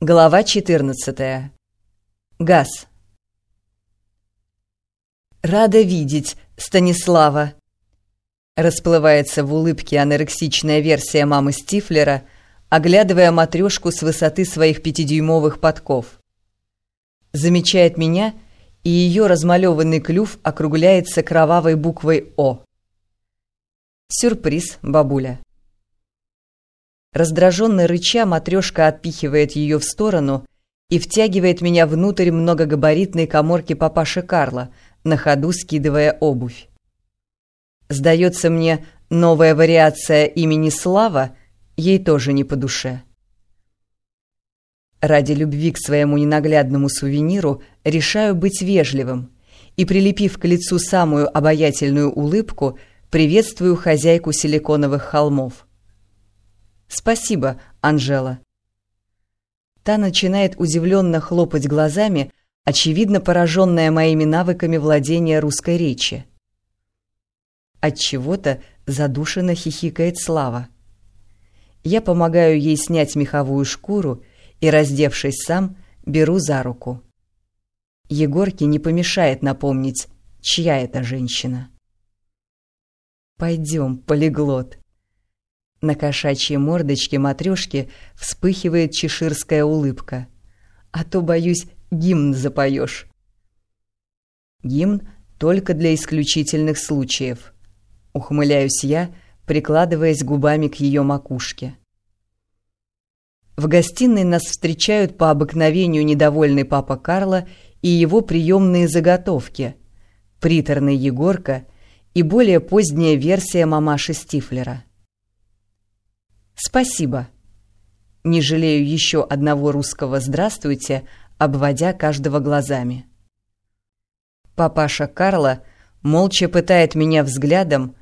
Глава 14. Газ. «Рада видеть, Станислава!» Расплывается в улыбке анорексичная версия мамы Стифлера, оглядывая матрешку с высоты своих пятидюймовых подков. Замечает меня, и ее размалеванный клюв округляется кровавой буквой «О». Сюрприз, бабуля. Раздраженно рыча, матрешка отпихивает ее в сторону и втягивает меня внутрь многогабаритной коморки папаши Карла, на ходу скидывая обувь. Сдается мне, новая вариация имени Слава ей тоже не по душе. Ради любви к своему ненаглядному сувениру решаю быть вежливым и, прилепив к лицу самую обаятельную улыбку, приветствую хозяйку силиконовых холмов. «Спасибо, Анжела». Та начинает удивленно хлопать глазами, очевидно пораженная моими навыками владения русской речи. От чего-то задушенно хихикает Слава. Я помогаю ей снять меховую шкуру и, раздевшись сам, беру за руку. Егорке не помешает напомнить, чья это женщина. «Пойдем, полиглот», на кошачьей мордочке матрешки вспыхивает чеширская улыбка. А то, боюсь, гимн запоешь. Гимн только для исключительных случаев. Ухмыляюсь я, прикладываясь губами к ее макушке. В гостиной нас встречают по обыкновению недовольный папа Карла и его приемные заготовки, приторный Егорка и более поздняя версия мамаши Стифлера. «Спасибо». Не жалею еще одного русского «здравствуйте», обводя каждого глазами. Папаша Карла молча пытает меня взглядом,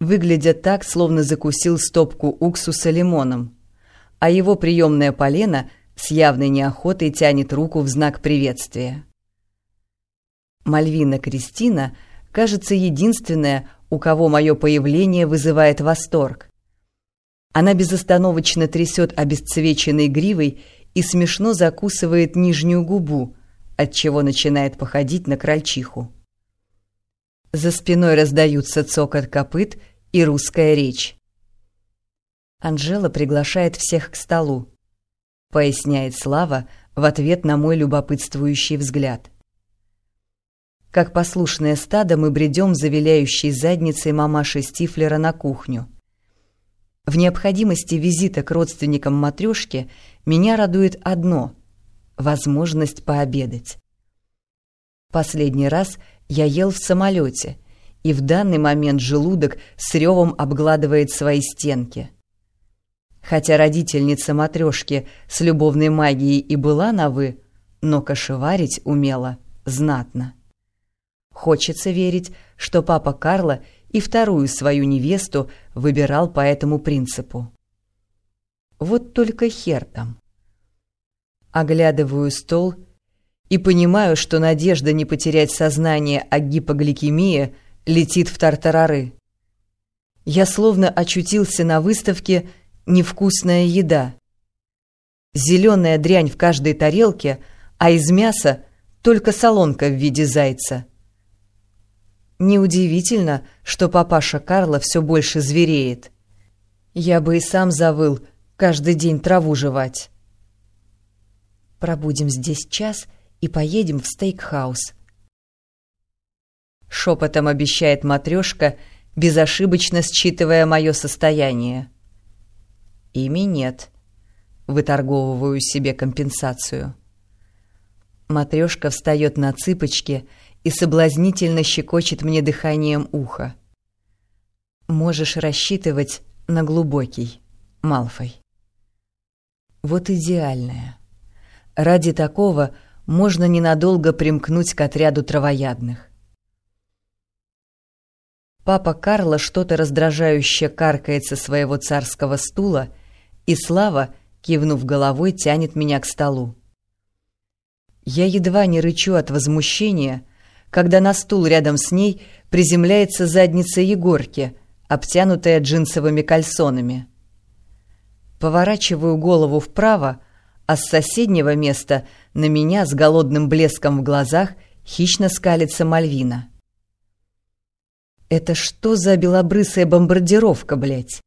выглядя так, словно закусил стопку уксуса лимоном, а его приемная полена с явной неохотой тянет руку в знак приветствия. Мальвина Кристина, кажется, единственная, у кого мое появление вызывает восторг. Она безостановочно трясет обесцвеченной гривой и смешно закусывает нижнюю губу, отчего начинает походить на крольчиху. За спиной раздаются цокот копыт и русская речь. Анжела приглашает всех к столу, поясняет Слава в ответ на мой любопытствующий взгляд. Как послушное стадо мы бредем за виляющей задницей мамаши Стифлера на кухню. В необходимости визита к родственникам матрешки меня радует одно — возможность пообедать. Последний раз я ел в самолете, и в данный момент желудок с ревом обгладывает свои стенки. Хотя родительница матрешки с любовной магией и была на «вы», но кошеварить умела знатно. Хочется верить, что папа Карла и вторую свою невесту выбирал по этому принципу. Вот только хер там. Оглядываю стол и понимаю, что надежда не потерять сознание о гипогликемии летит в тартарары. Я словно очутился на выставке «Невкусная еда». Зеленая дрянь в каждой тарелке, а из мяса только солонка в виде зайца — Неудивительно, что папаша Карла все больше звереет. Я бы и сам завыл каждый день траву жевать. Пробудем здесь час и поедем в стейкхаус. Шепотом обещает матрешка, безошибочно считывая мое состояние. Ими нет. Выторговываю себе компенсацию. Матрешка встает на цыпочки и соблазнительно щекочет мне дыханием ухо. Можешь рассчитывать на глубокий, Малфой. Вот идеальное. Ради такого можно ненадолго примкнуть к отряду травоядных. Папа Карло что-то раздражающе каркает со своего царского стула, и Слава, кивнув головой, тянет меня к столу. Я едва не рычу от возмущения, когда на стул рядом с ней приземляется задница Егорки, обтянутая джинсовыми кальсонами. Поворачиваю голову вправо, а с соседнего места на меня с голодным блеском в глазах хищно скалится Мальвина. «Это что за белобрысая бомбардировка, блядь?»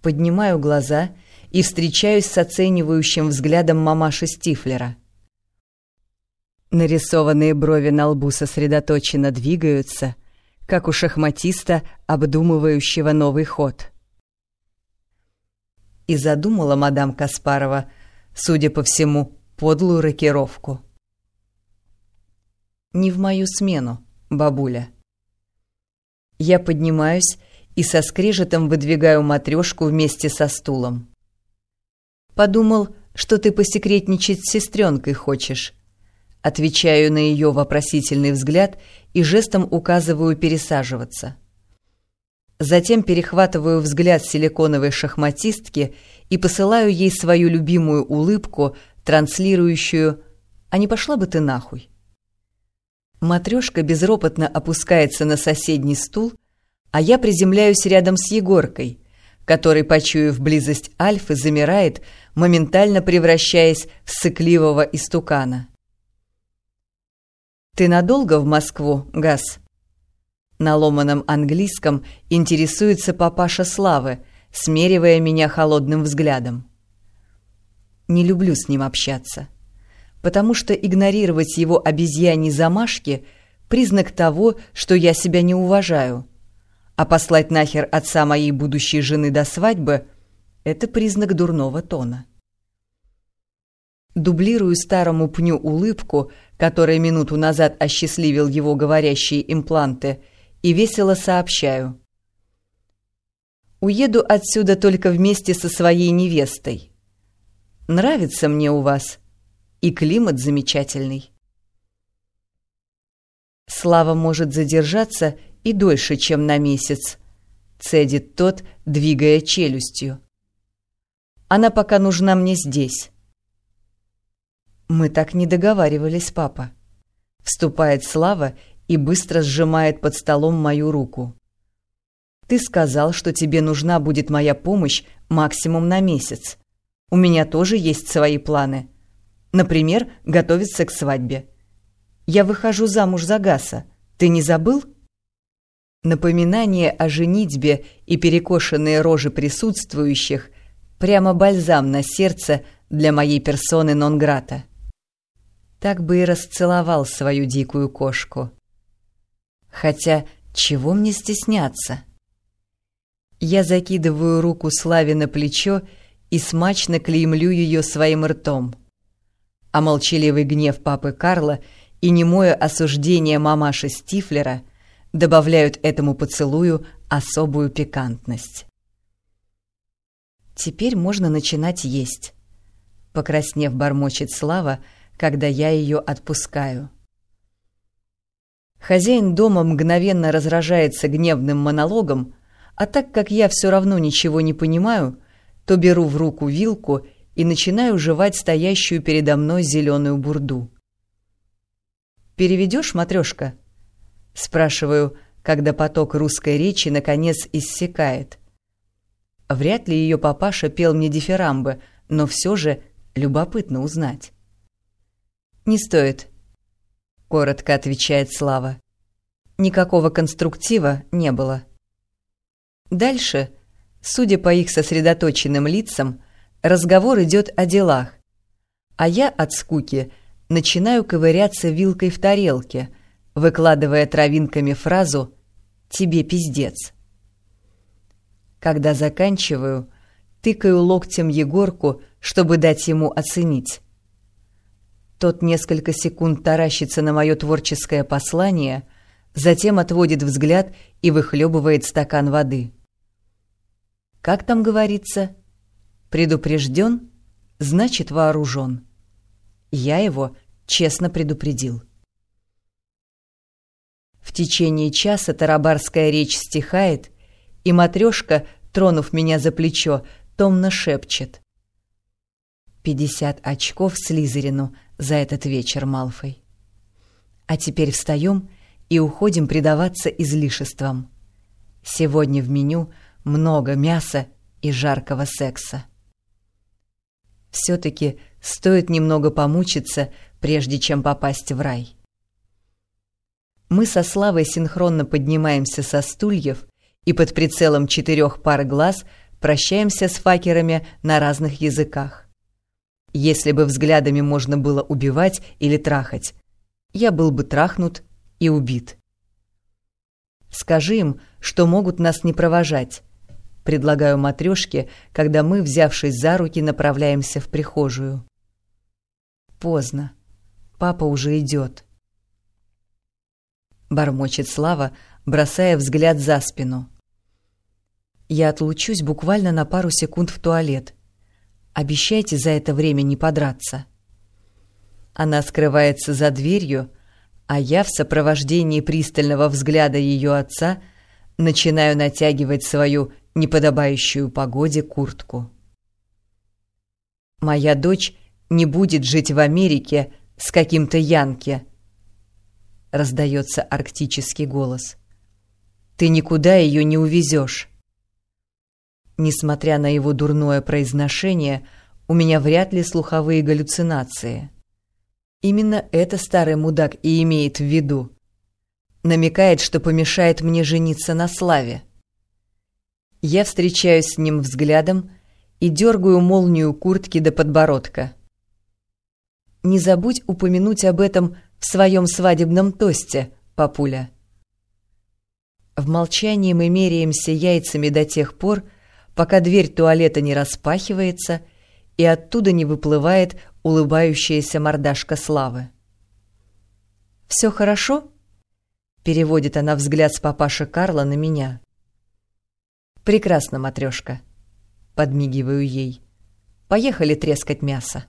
Поднимаю глаза и встречаюсь с оценивающим взглядом мамаши Стифлера. Нарисованные брови на лбу сосредоточенно двигаются, как у шахматиста, обдумывающего новый ход. И задумала мадам Каспарова, судя по всему, подлую рокировку. «Не в мою смену, бабуля». Я поднимаюсь и со скрежетом выдвигаю матрешку вместе со стулом. «Подумал, что ты посекретничать с сестренкой хочешь». Отвечаю на ее вопросительный взгляд и жестом указываю пересаживаться. Затем перехватываю взгляд силиконовой шахматистки и посылаю ей свою любимую улыбку, транслирующую «А не пошла бы ты нахуй?» Матрешка безропотно опускается на соседний стул, а я приземляюсь рядом с Егоркой, который, почуяв близость Альфы, замирает, моментально превращаясь в сыкливого истукана. «Ты надолго в Москву, Газ?» На ломаном английском интересуется папаша Славы, смеривая меня холодным взглядом. Не люблю с ним общаться потому что игнорировать его обезьяньи замашки — признак того, что я себя не уважаю. А послать нахер отца моей будущей жены до свадьбы — это признак дурного тона. Дублирую старому пню улыбку, которая минуту назад осчастливил его говорящие импланты, и весело сообщаю. «Уеду отсюда только вместе со своей невестой. Нравится мне у вас?» и климат замечательный. Слава может задержаться и дольше, чем на месяц, цедит тот, двигая челюстью. Она пока нужна мне здесь. Мы так не договаривались, папа. Вступает Слава и быстро сжимает под столом мою руку. Ты сказал, что тебе нужна будет моя помощь максимум на месяц. У меня тоже есть свои планы. Например, готовиться к свадьбе. Я выхожу замуж за Гаса. Ты не забыл? Напоминание о женитьбе и перекошенные рожи присутствующих прямо бальзам на сердце для моей персоны нон-грата. Так бы и расцеловал свою дикую кошку. Хотя, чего мне стесняться? Я закидываю руку Славе на плечо и смачно клеймлю ее своим ртом а молчаливый гнев папы Карла и немое осуждение мамаши Стифлера добавляют этому поцелую особую пикантность. Теперь можно начинать есть. Покраснев, бормочет Слава, когда я ее отпускаю. Хозяин дома мгновенно разражается гневным монологом, а так как я все равно ничего не понимаю, то беру в руку вилку и начинаю жевать стоящую передо мной зеленую бурду. «Переведешь, матрешка?» — спрашиваю, когда поток русской речи наконец иссякает. Вряд ли ее папаша пел мне дифирамбы, но все же любопытно узнать. «Не стоит», — коротко отвечает Слава. Никакого конструктива не было. Дальше, судя по их сосредоточенным лицам, Разговор идет о делах. А я от скуки начинаю ковыряться вилкой в тарелке, выкладывая травинками фразу «Тебе пиздец». Когда заканчиваю, тыкаю локтем Егорку, чтобы дать ему оценить. Тот несколько секунд таращится на мое творческое послание, затем отводит взгляд и выхлебывает стакан воды. Как там говорится? Предупрежден, значит вооружен. Я его честно предупредил. В течение часа тарабарская речь стихает, и матрешка, тронув меня за плечо, томно шепчет. «Пятьдесят очков Слизерину за этот вечер, Малфой. А теперь встаем и уходим предаваться излишествам. Сегодня в меню много мяса и жаркого секса». все-таки стоит немного помучиться, прежде чем попасть в рай. Мы со Славой синхронно поднимаемся со стульев и под прицелом четырех пар глаз прощаемся с факерами на разных языках. Если бы взглядами можно было убивать или трахать, я был бы трахнут и убит. Скажи им, что могут нас не провожать. Предлагаю матрешке, когда мы, взявшись за руки, направляемся в прихожую. Поздно. Папа уже идет. Бормочет Слава, бросая взгляд за спину. Я отлучусь буквально на пару секунд в туалет. Обещайте за это время не подраться. Она скрывается за дверью, а я в сопровождении пристального взгляда ее отца начинаю натягивать свою неподобающую погоде куртку. Моя дочь не будет жить в Америке с каким-то Янки, раздается арктический голос. Ты никуда ее не увезешь. Несмотря на его дурное произношение, у меня вряд ли слуховые галлюцинации. Именно это старый мудак и имеет в виду. Намекает, что помешает мне жениться на славе. Я встречаюсь с ним взглядом и дергаю молнию куртки до подбородка. Не забудь упомянуть об этом в своем свадебном тосте, папуля. В молчании мы меряемся яйцами до тех пор, пока дверь туалета не распахивается и оттуда не выплывает улыбающаяся мордашка Славы. «Все хорошо?» — переводит она взгляд с папаши Карла на меня. «Прекрасно, матрешка», — подмигиваю ей. «Поехали трескать мясо».